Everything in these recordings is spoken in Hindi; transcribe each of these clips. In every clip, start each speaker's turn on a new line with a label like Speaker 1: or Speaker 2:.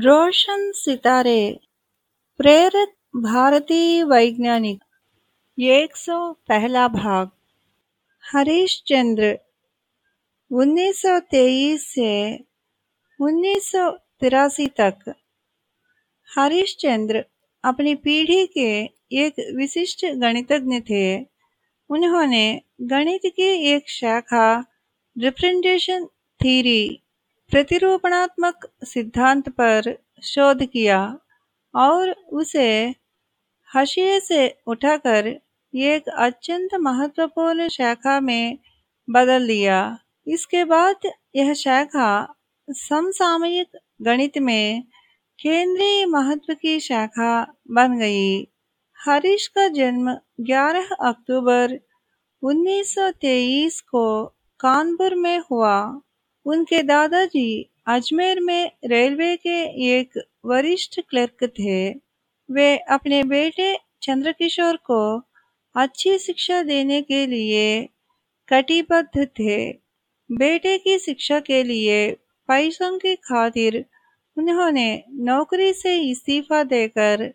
Speaker 1: रोशन सितारे, प्रेरित भारतीय वैज्ञानिक, एक सौ पहला भाग। हरीश चंद्र 1923 से उन्नीस सौ तिरासी तक। हरीश चंद्र अपनी पीढ़ी के एक विशिष्ट गणितज्ञ थे। उन्होंने गणित की एक शाखा, रिप्रेजेंटेशन थ्योरी प्रतिरूपणात्मक सिद्धांत पर शोध किया और उसे हाशिए से उठाकर एक अत्यंत महत्वपूर्ण शाखा में बदल दिया। इसके बाद यह शाखा समसामयिक गणित में केंद्रीय महत्व की शाखा बन गई। हरीश का जन्म 11 अक्टूबर 1923 को कानपुर में हुआ। उनके दादाजी अजमेर में रेलवे के एक वरिष्ठ क्लर्क थे। वे अपने बेटे चंद्रकिशोर को अच्छी शिक्षा देने के लिए कटिबद्ध थे। बेटे की शिक्षा के लिए पैसों की खातिर उन्होंने नौकरी से इस्तीफा देकर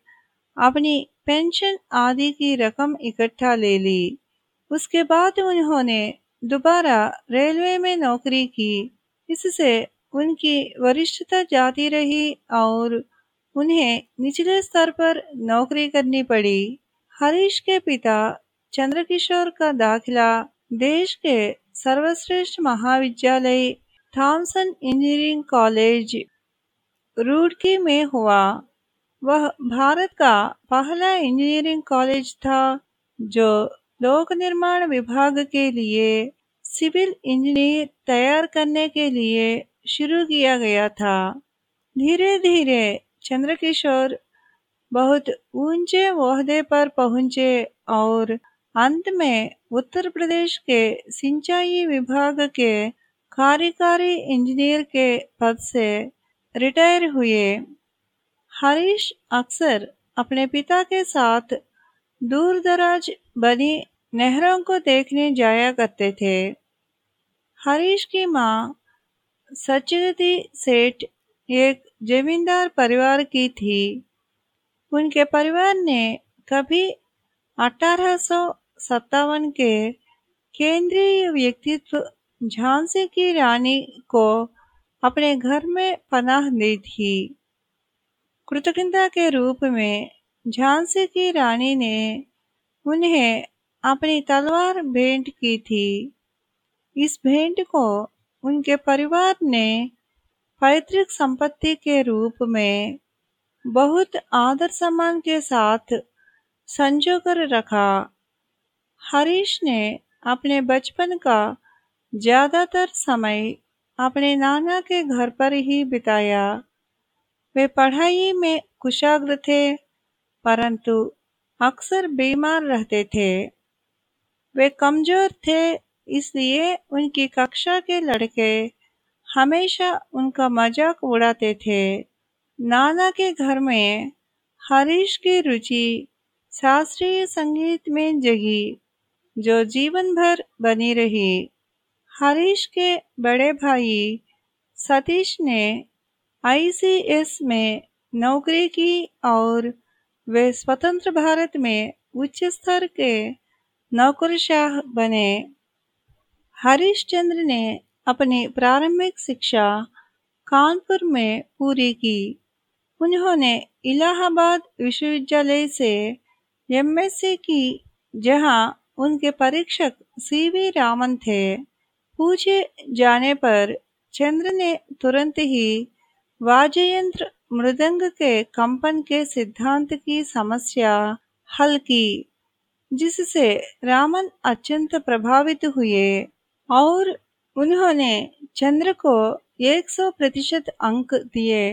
Speaker 1: अपनी पेंशन आदि की रकम इकट्ठा ले ली। उसके बाद उन्होंने दोबारा रेलवे में नौकरी की। इससे उनकी वरिष्ठता जाती रही और उन्हें निचले स्तर पर नौकरी करनी पड़ी। हरीश के पिता चंद्रकिशोर का दाखिला देश के सर्वश्रेष्ठ महाविद्यालय थॉमसन इंजीनियरिंग कॉलेज रुड़की में हुआ। वह भारत का पहला इंजीनियरिंग कॉलेज था जो लोक निर्माण विभाग के लिए सिविल इंजीनियर तैयार करने के लिए शुरू किया गया था। धीरे धीरे चंद्रकिशोर बहुत ऊँचे ओहदे पर पहुँचे और अंत में उत्तर प्रदेश के सिंचाई विभाग के कार्यकारी इंजीनियर के पद से रिटायर हुए। हरीश अक्सर अपने पिता के साथ दूर दराज बनी नहरों को देखने जाया करते थे। हरीश की माँ सचगती सेठ एक जमींदार परिवार की थी। उनके परिवार ने कभी अठारह के केंद्रीय व्यक्तित्व झांसी की रानी को अपने घर में पनाह दी थी। कृतज्ञता के रूप में झांसी की रानी ने उन्हें अपनी तलवार भेंट की थी। इस भेंट को उनके परिवार ने पैतृक संपत्ति के रूप में बहुत आदर सम्मान के साथ संजो कर रखा। हरीश ने अपने बचपन का ज़्यादातर समय अपने नाना के घर पर ही बिताया। वे पढ़ाई में कुशाग्र थे, परंतु अक्सर बीमार रहते थे। वे कमज़ोर थे इसलिए उनकी कक्षा के लड़के हमेशा उनका मज़ाक उड़ाते थे। नाना के घर में हरीश की रुचि शास्त्रीय संगीत में जगी, जो जीवन भर बनी रही। हरीश के बड़े भाई सतीश ने आईसीएस में नौकरी की और वे स्वतंत्र भारत में उच्च स्तर के नौकरशाह बने। हरीशचंद्र ने अपनी प्रारंभिक शिक्षा कानपुर में पूरी की। उन्होंने इलाहाबाद विश्वविद्यालय से एमएससी की, जहाँ उनके परीक्षक सीवी रामन थे, पूछे जाने पर चंद्र ने तुरंत ही वाद्ययंत्र मृदंग के कंपन के सिद्धांत की समस्या हल की, जिससे रामन अत्यंत प्रभावित हुए। और उन्होंने चंद्र को 100 प्रतिशत अंक दिए।